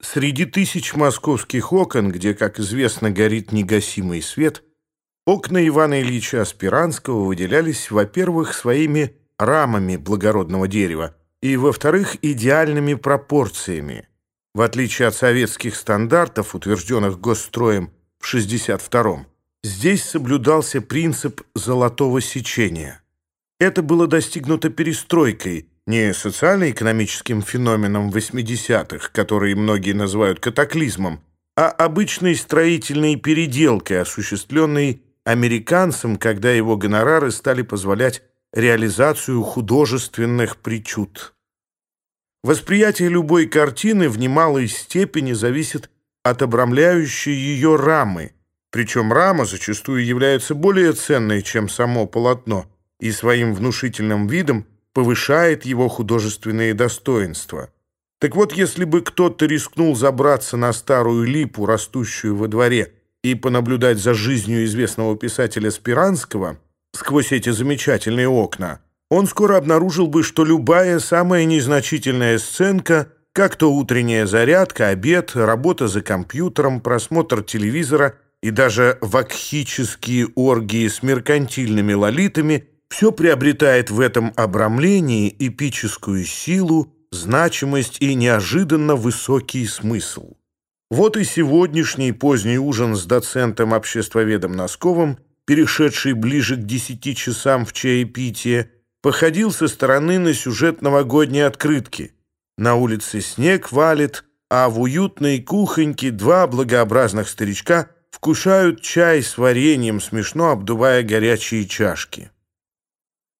Среди тысяч московских окон, где, как известно, горит негасимый свет, окна Ивана Ильича Аспиранского выделялись, во-первых, своими рамами благородного дерева и, во-вторых, идеальными пропорциями. В отличие от советских стандартов, утвержденных Госстроем в 62-м, здесь соблюдался принцип золотого сечения. Это было достигнуто перестройкой – не социально-экономическим феноменом 80-х, который многие называют катаклизмом, а обычной строительной переделкой, осуществленной американцем, когда его гонорары стали позволять реализацию художественных причуд. Восприятие любой картины в немалой степени зависит от обрамляющей ее рамы, причем рама зачастую является более ценной, чем само полотно, и своим внушительным видом повышает его художественные достоинства. Так вот, если бы кто-то рискнул забраться на старую липу, растущую во дворе, и понаблюдать за жизнью известного писателя Спиранского сквозь эти замечательные окна, он скоро обнаружил бы, что любая самая незначительная сценка, как то утренняя зарядка, обед, работа за компьютером, просмотр телевизора и даже вакхические оргии с меркантильными лолитами – все приобретает в этом обрамлении эпическую силу, значимость и неожиданно высокий смысл. Вот и сегодняшний поздний ужин с доцентом-обществоведом Носковым, перешедший ближе к десяти часам в чаепитие, походил со стороны на сюжет новогодней открытки. На улице снег валит, а в уютной кухоньке два благообразных старичка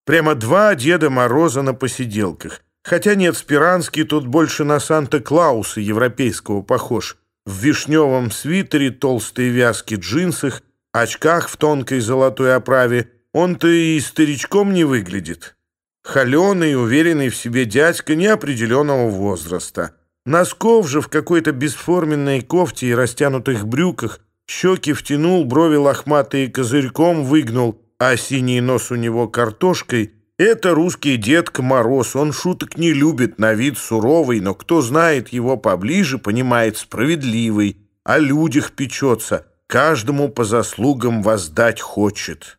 вкушают чай с вареньем, смешно обдувая горячие чашки. Прямо два Деда Мороза на посиделках. Хотя нет, Спиранский тут больше на Санта-Клауса европейского похож. В вишневом свитере, толстой вязке джинсах, очках в тонкой золотой оправе. Он-то и старичком не выглядит. Холеный, уверенный в себе дядька неопределенного возраста. Носков же в какой-то бесформенной кофте и растянутых брюках, щеки втянул, брови лохматые козырьком выгнул, а синий нос у него картошкой — это русский дед Мороз. Он шуток не любит, на вид суровый, но кто знает его поближе, понимает справедливый, о людях печется, каждому по заслугам воздать хочет.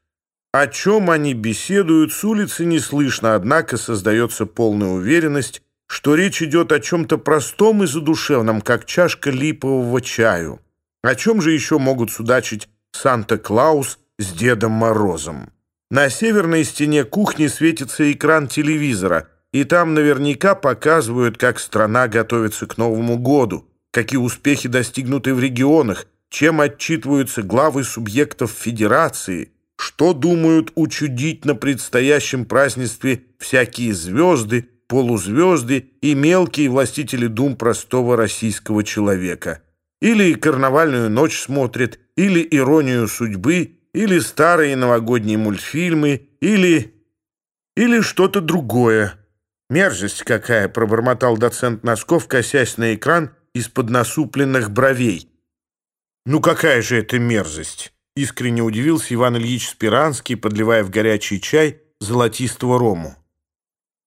О чем они беседуют, с улицы не слышно, однако создается полная уверенность, что речь идет о чем-то простом и задушевном, как чашка липового чаю. О чем же еще могут судачить Санта-Клаус с Дедом Морозом. На северной стене кухни светится экран телевизора, и там наверняка показывают, как страна готовится к Новому году, какие успехи достигнуты в регионах, чем отчитываются главы субъектов Федерации, что думают учудить на предстоящем празднестве всякие звезды, полузвезды и мелкие властители дум простого российского человека. Или карнавальную ночь смотрит, или иронию судьбы – или старые новогодние мультфильмы, или... или что-то другое. Мерзость какая, пробормотал доцент Носков, косясь на экран из-под насупленных бровей. Ну какая же это мерзость? Искренне удивился Иван Ильич Спиранский, подливая в горячий чай золотистого рому.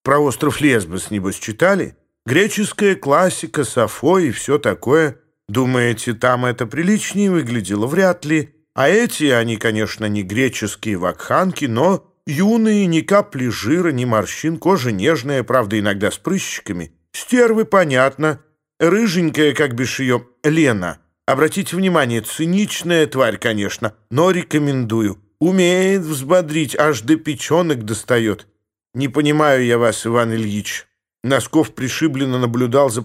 Про остров Лесбос, небось, читали? Греческая классика, Сафо и все такое. Думаете, там это приличнее выглядело? Вряд ли. А эти, они, конечно, не греческие вакханки, но юные, ни капли жира, ни морщин, кожа нежная, правда, иногда с прыщиками. Стервы, понятно. Рыженькая, как бишь ее, Лена. Обратите внимание, циничная тварь, конечно, но рекомендую. Умеет взбодрить, аж до печенок достает. Не понимаю я вас, Иван Ильич. Носков пришибленно наблюдал за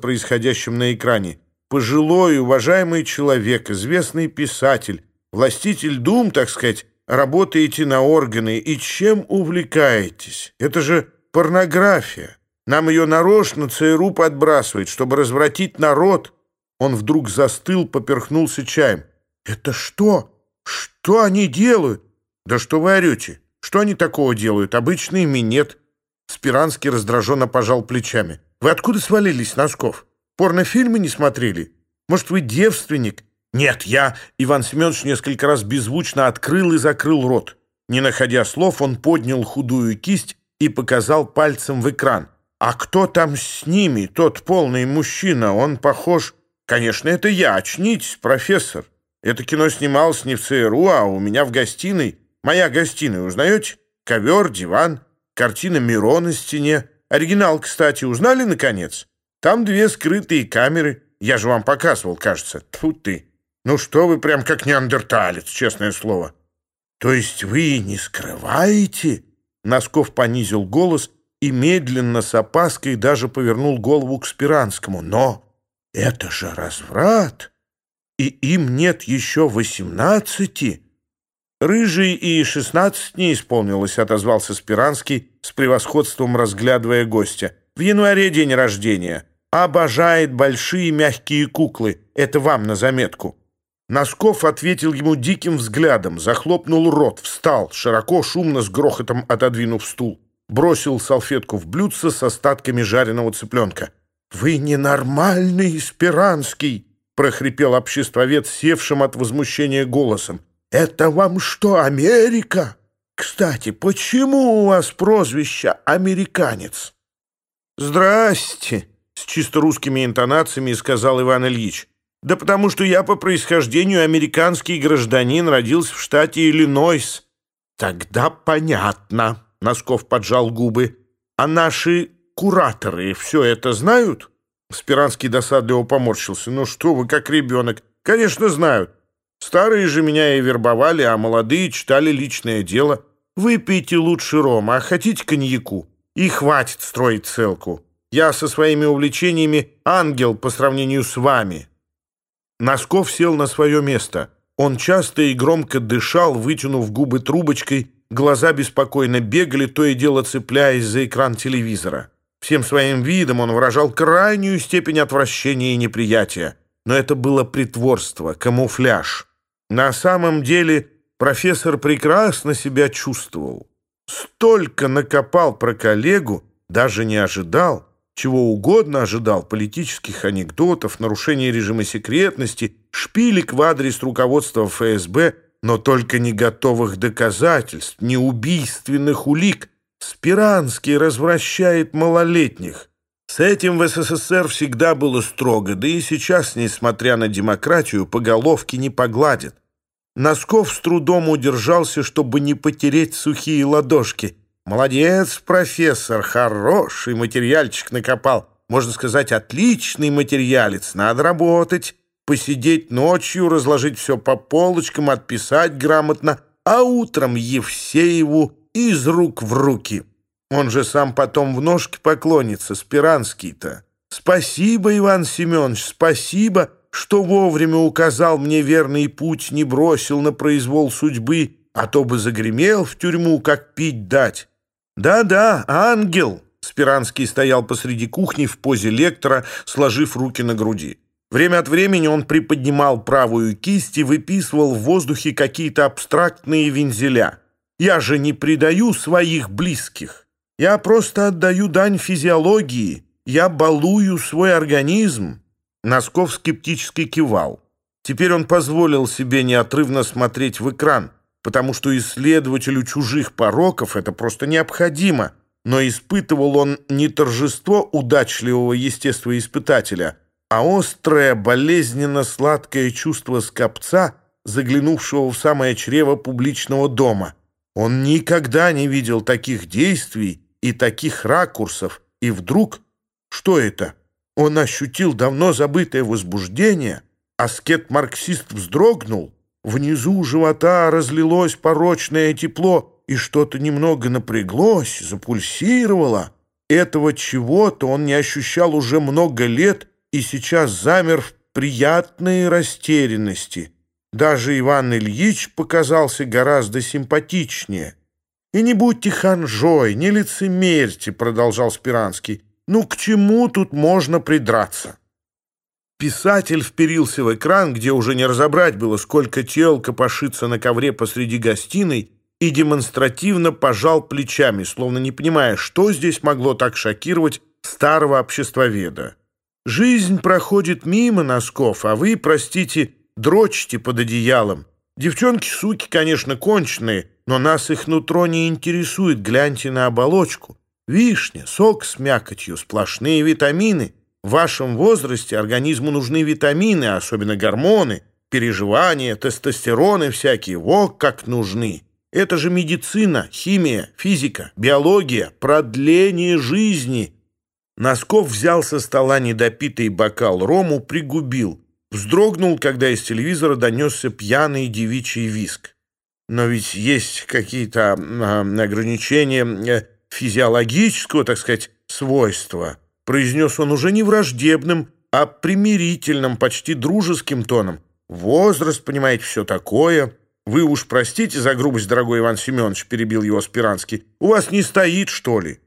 властитель дум, так сказать, работаете на органы, и чем увлекаетесь? Это же порнография. Нам ее нарочно ЦРУ подбрасывает, чтобы развратить народ. Он вдруг застыл, поперхнулся чаем. Это что? Что они делают? Да что вы орете? Что они такого делают? Обычный минет. Спиранский раздраженно пожал плечами. Вы откуда свалились, Носков? Порнофильмы не смотрели? Может, вы девственник? «Нет, я...» Иван Семенович несколько раз беззвучно открыл и закрыл рот. Не находя слов, он поднял худую кисть и показал пальцем в экран. «А кто там с ними? Тот полный мужчина, он похож...» Конечно, это я. Очнитесь, профессор. Это кино снималось не в ЦРУ, а у меня в гостиной. Моя гостиная, узнаете? Ковер, диван, картина Миро на стене. Оригинал, кстати, узнали, наконец? Там две скрытые камеры. Я же вам показывал, кажется. Тьфу ты. Ну что вы прям как неандерталец, честное слово. То есть вы не скрываете? Носков понизил голос и медленно с опаской даже повернул голову к Спиранскому. Но это же разврат! И им нет еще восемнадцати. Рыжий и шестнадцать не исполнилось, отозвался Спиранский с превосходством разглядывая гостя. В январе день рождения. Обожает большие мягкие куклы. Это вам на заметку. Носков ответил ему диким взглядом, захлопнул рот, встал, широко, шумно, с грохотом отодвинув стул. Бросил салфетку в блюдце с остатками жареного цыпленка. «Вы ненормальный, Спиранский!» — прохрипел обществовед, севшим от возмущения голосом. «Это вам что, Америка? Кстати, почему у вас прозвище «американец»?» «Здрасте!» — с чисто русскими интонациями сказал Иван Ильич. Да потому что я по происхождению американский гражданин, родился в штате Иллинойс. Тогда понятно, Носков поджал губы. А наши кураторы все это знают? Спиранский досадливо поморщился. Ну что вы, как ребенок. Конечно, знают. Старые же меня и вербовали, а молодые читали личное дело. Выпейте лучше рома, а хотите коньяку? И хватит строить целку. Я со своими увлечениями ангел по сравнению с вами. Носков сел на свое место. Он часто и громко дышал, вытянув губы трубочкой, глаза беспокойно бегали, то и дело цепляясь за экран телевизора. Всем своим видом он выражал крайнюю степень отвращения и неприятия. Но это было притворство, камуфляж. На самом деле профессор прекрасно себя чувствовал. Столько накопал про коллегу, даже не ожидал, чего угодно ожидал, политических анекдотов, нарушений режима секретности, шпилек в адрес руководства ФСБ, но только не готовых доказательств, не убийственных улик. Спиранский развращает малолетних. С этим в СССР всегда было строго, да и сейчас, несмотря на демократию, поголовки не погладят. Носков с трудом удержался, чтобы не потереть сухие ладошки – Молодец, профессор, хороший материальчик накопал. Можно сказать, отличный материалец. Надо работать, посидеть ночью, разложить все по полочкам, отписать грамотно, а утром Евсееву из рук в руки. Он же сам потом в ножки поклонится, Спиранский-то. Спасибо, Иван Семенович, спасибо, что вовремя указал мне верный путь, не бросил на произвол судьбы, а то бы загремел в тюрьму, как пить дать. «Да, да, ангел!» Спиранский стоял посреди кухни в позе лектора, сложив руки на груди. Время от времени он приподнимал правую кисть и выписывал в воздухе какие-то абстрактные вензеля. «Я же не предаю своих близких. Я просто отдаю дань физиологии. Я балую свой организм». Носков скептически кивал. Теперь он позволил себе неотрывно смотреть в экран – потому что исследователю чужих пороков это просто необходимо, но испытывал он не торжество удачливого естествоиспытателя, а острое, болезненно-сладкое чувство скопца, заглянувшего в самое чрево публичного дома. Он никогда не видел таких действий и таких ракурсов, и вдруг... Что это? Он ощутил давно забытое возбуждение, аскет-марксист вздрогнул — Внизу живота разлилось порочное тепло, и что-то немного напряглось, запульсировало. Этого чего-то он не ощущал уже много лет и сейчас замер в приятной растерянности. Даже Иван Ильич показался гораздо симпатичнее. «И не будьте ханжой, не лицемерьте», — продолжал Спиранский. «Ну к чему тут можно придраться?» Писатель вперился в экран, где уже не разобрать было, сколько тел копошится на ковре посреди гостиной, и демонстративно пожал плечами, словно не понимая, что здесь могло так шокировать старого обществоведа. «Жизнь проходит мимо носков, а вы, простите, дрочите под одеялом. Девчонки-суки, конечно, конченые, но нас их нутро не интересует, гляньте на оболочку. Вишня, сок с мякотью, сплошные витамины». В вашем возрасте организму нужны витамины, особенно гормоны, переживания, тестостероны всякие. Во как нужны! Это же медицина, химия, физика, биология, продление жизни. Носков взял со стола недопитый бокал рому, пригубил. Вздрогнул, когда из телевизора донесся пьяный девичий виск. Но ведь есть какие-то ограничения э, физиологического, так сказать, свойства. произнес он уже не враждебным, а примирительным, почти дружеским тоном. Возраст, понимаете, все такое. Вы уж простите за грубость, дорогой Иван Семенович, перебил его Спиранский. У вас не стоит, что ли?